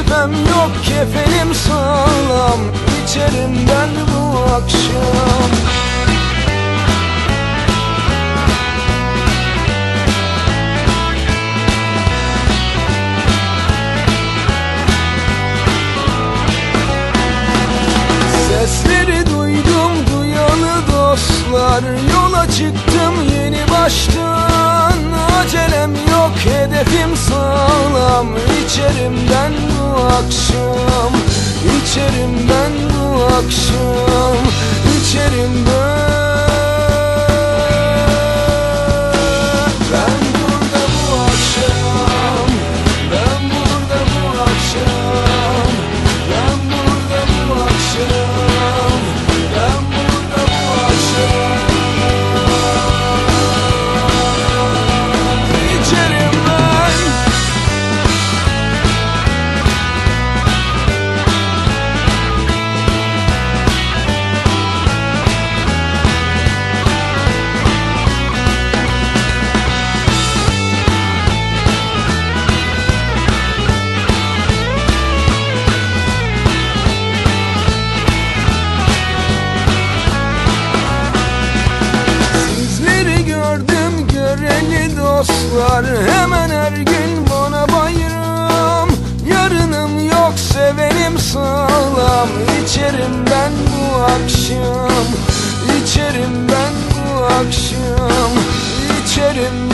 şüphem yok kefenim sağlam İçerim ben bu akşam. Sesleri duydum duyalı dostlar Yola çıktım yeni baştan. Acelem yok hedefim sağlam İçerim ben bu akşam. İçerim ben bu akşam. İçerim ben dostlar Hemen her gün bana bayram. Yarınım yok sevenim sağlam. İçerim ben bu akşam. İçerim ben bu akşam. İçerim